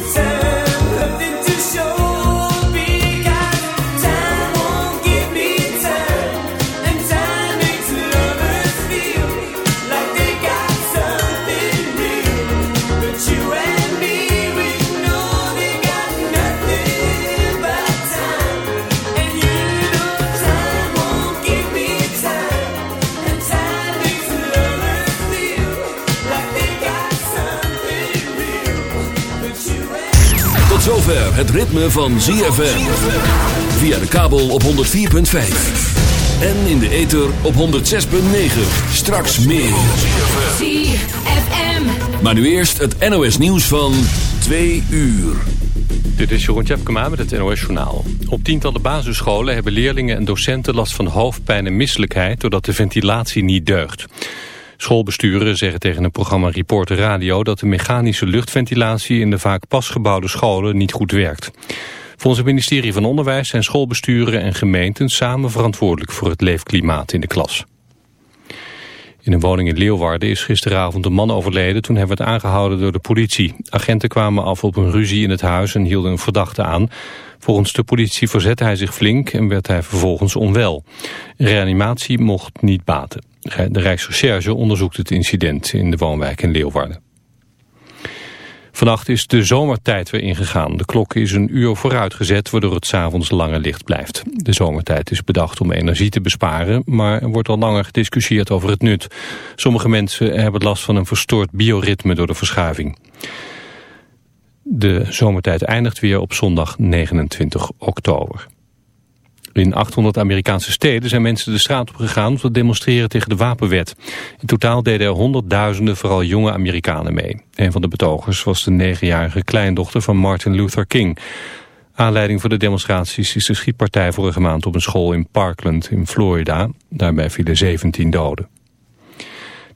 het ritme van ZFM. Via de kabel op 104.5. En in de ether op 106.9. Straks meer. ZFM. Maar nu eerst het NOS nieuws van 2 uur. Dit is Jeroen Tjepkema met het NOS Journaal. Op tientallen basisscholen hebben leerlingen en docenten last van hoofdpijn en misselijkheid... doordat de ventilatie niet deugt. Schoolbesturen zeggen tegen het programma Reporter Radio... dat de mechanische luchtventilatie in de vaak pasgebouwde scholen niet goed werkt. Volgens het ministerie van Onderwijs zijn schoolbesturen en gemeenten... samen verantwoordelijk voor het leefklimaat in de klas. In een woning in Leeuwarden is gisteravond een man overleden toen hij werd aangehouden door de politie. Agenten kwamen af op een ruzie in het huis en hielden een verdachte aan. Volgens de politie verzette hij zich flink en werd hij vervolgens onwel. Reanimatie mocht niet baten. De Rijksrecherche onderzoekt het incident in de woonwijk in Leeuwarden. Vannacht is de zomertijd weer ingegaan. De klok is een uur vooruitgezet, waardoor het s'avonds langer licht blijft. De zomertijd is bedacht om energie te besparen, maar er wordt al langer gediscussieerd over het nut. Sommige mensen hebben last van een verstoord bioritme door de verschuiving. De zomertijd eindigt weer op zondag 29 oktober. In 800 Amerikaanse steden zijn mensen de straat op gegaan om te demonstreren tegen de wapenwet. In totaal deden er honderdduizenden, vooral jonge Amerikanen mee. Een van de betogers was de negenjarige kleindochter van Martin Luther King. Aanleiding voor de demonstraties is de schietpartij vorige maand op een school in Parkland in Florida. Daarbij vielen 17 doden.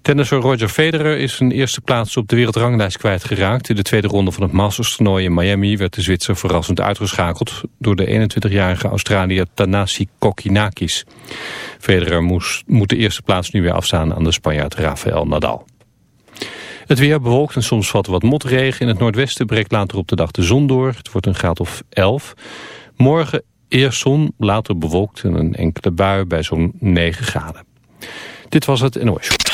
Tennisser Roger Federer is zijn eerste plaats op de wereldranglijst kwijtgeraakt. In de tweede ronde van het Masters toernooi in Miami werd de Zwitser verrassend uitgeschakeld door de 21-jarige Australiër Tanasi Kokinakis. Federer moest, moet de eerste plaats nu weer afstaan aan de Spanjaard Rafael Nadal. Het weer bewolkt en soms valt wat motregen. In het noordwesten breekt later op de dag de zon door. Het wordt een graad of 11. Morgen eerst zon, later bewolkt en een enkele bui bij zo'n 9 graden. Dit was het NOS.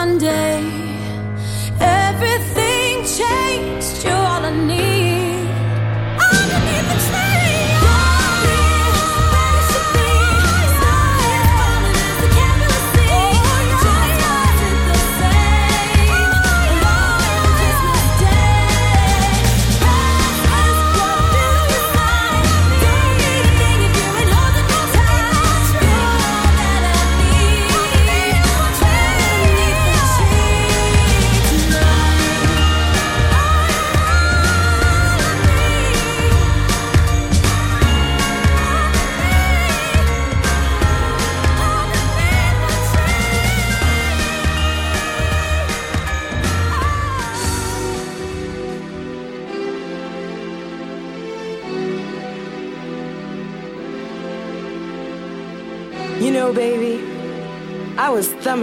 one day.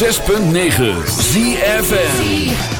106.9 ZFN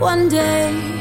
one day.